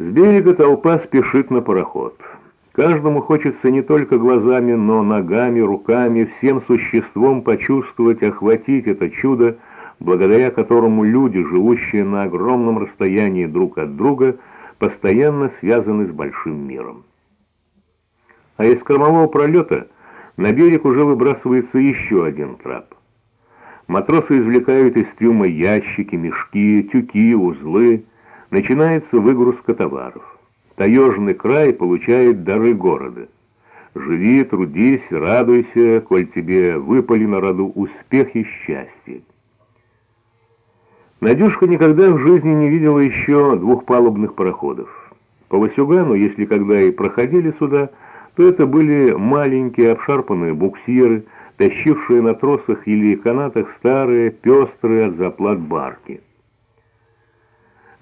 С берега толпа спешит на пароход. Каждому хочется не только глазами, но ногами, руками, всем существом почувствовать, охватить это чудо, благодаря которому люди, живущие на огромном расстоянии друг от друга, постоянно связаны с большим миром. А из кормового пролета на берег уже выбрасывается еще один трап. Матросы извлекают из трюма ящики, мешки, тюки, узлы. Начинается выгрузка товаров. Таежный край получает дары города. Живи, трудись, радуйся, коль тебе выпали на роду успех и счастье. Надюшка никогда в жизни не видела еще двухпалубных пароходов. По Васюгану, если когда и проходили сюда, то это были маленькие обшарпанные буксиры, тащившие на тросах или канатах старые, пестрые от заплат барки.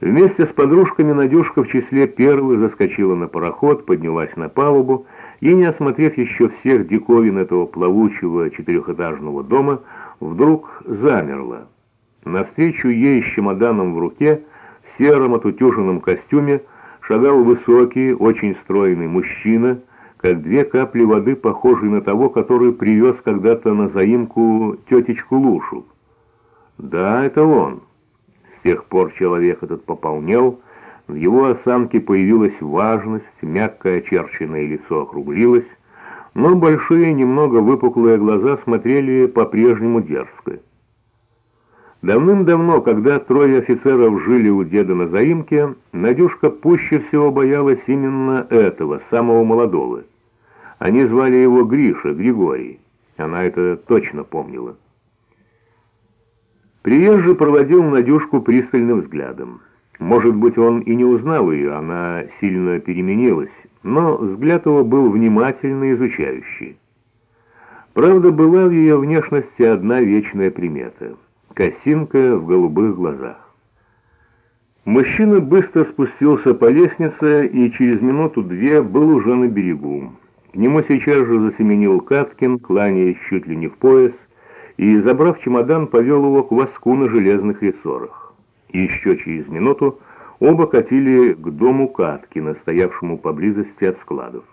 Вместе с подружками Надюшка в числе первых заскочила на пароход, поднялась на палубу и, не осмотрев еще всех диковин этого плавучего четырехэтажного дома, вдруг замерла. Навстречу ей с чемоданом в руке, в сером отутюженном костюме, шагал высокий, очень стройный мужчина, как две капли воды, похожий на того, который привез когда-то на заимку тетечку Лушу. Да, это он. С тех пор человек этот пополнел, в его осанке появилась важность, мягкое очерченное лицо округлилось, но большие, немного выпуклые глаза смотрели по-прежнему дерзко. Давным-давно, когда трое офицеров жили у деда на заимке, Надюшка пуще всего боялась именно этого, самого молодого. Они звали его Гриша, Григорий. Она это точно помнила. Приезжий проводил Надюшку пристальным взглядом. Может быть, он и не узнал ее, она сильно переменилась, но взгляд его был внимательный, изучающий. Правда, была в ее внешности одна вечная примета — косинка в голубых глазах. Мужчина быстро спустился по лестнице и через минуту-две был уже на берегу. К нему сейчас же засеменил Каткин, кланяясь чуть ли не в пояс, и, забрав чемодан, повел его к воску на железных рессорах. Еще через минуту оба катили к дому Каткина, стоявшему поблизости от складов.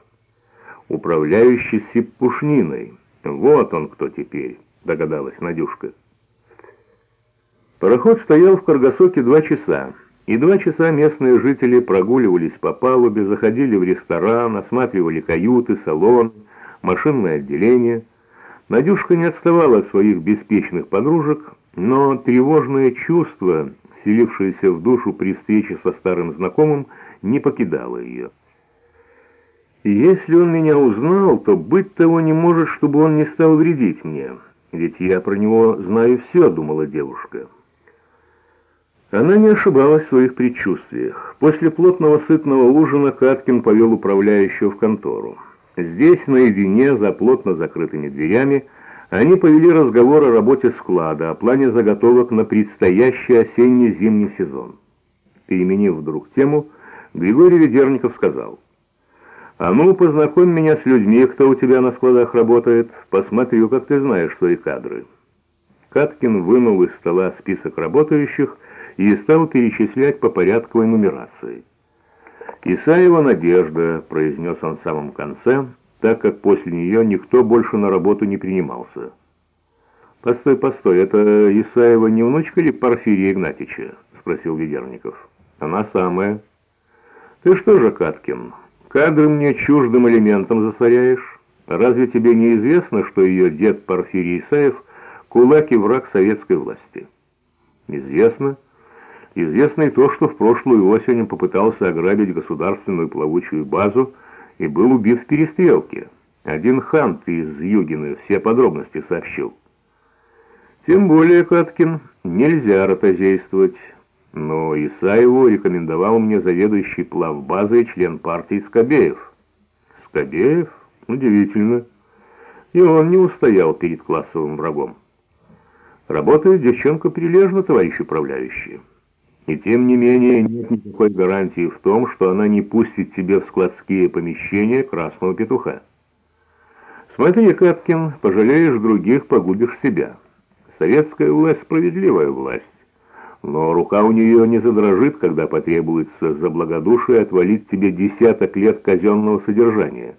Управляющий Сиппушниной. Вот он кто теперь, догадалась Надюшка. Пароход стоял в Каргасоке два часа. И два часа местные жители прогуливались по палубе, заходили в ресторан, осматривали каюты, салон, машинное отделение. Надюшка не отставала от своих беспечных подружек, но тревожное чувство, селившееся в душу при встрече со старым знакомым, не покидало ее. «Если он меня узнал, то быть того не может, чтобы он не стал вредить мне, ведь я про него знаю все», — думала девушка. Она не ошибалась в своих предчувствиях. После плотного сытного ужина Каткин повел управляющего в контору. Здесь, наедине, за плотно закрытыми дверями, они повели разговор о работе склада, о плане заготовок на предстоящий осенне-зимний сезон. Переменив вдруг тему, Григорий Ведерников сказал, «А ну, познакомь меня с людьми, кто у тебя на складах работает, посмотрю, как ты знаешь свои кадры». Каткин вынул из стола список работающих и стал перечислять по порядковой нумерации. «Исаева Надежда», — произнес он в самом конце, так как после нее никто больше на работу не принимался. «Постой, постой, это Исаева не внучка ли Порфирия Игнатьича?» — спросил Ведерников. «Она самая». «Ты что же, Каткин, кадры мне чуждым элементом засоряешь? Разве тебе не известно, что ее дед Порфирий Исаев — кулак и враг советской власти?» «Известно». Известно и то, что в прошлую осень он попытался ограбить государственную плавучую базу и был убит в перестрелке. Один хант из Югины все подробности сообщил. Тем более, Каткин, нельзя ротозействовать. Но Исаеву рекомендовал мне заведующий плавбазой член партии Скобеев. Скобеев? Удивительно. И он не устоял перед классовым врагом. Работает девчонка прилежно, товарищ управляющий. И тем не менее нет никакой гарантии в том, что она не пустит тебе в складские помещения красного петуха. Смотри, Каткин, пожалеешь других, погубишь себя. Советская власть — справедливая власть. но рука у нее не задрожит, когда потребуется за благодушие отвалить тебе десяток лет казенного содержания.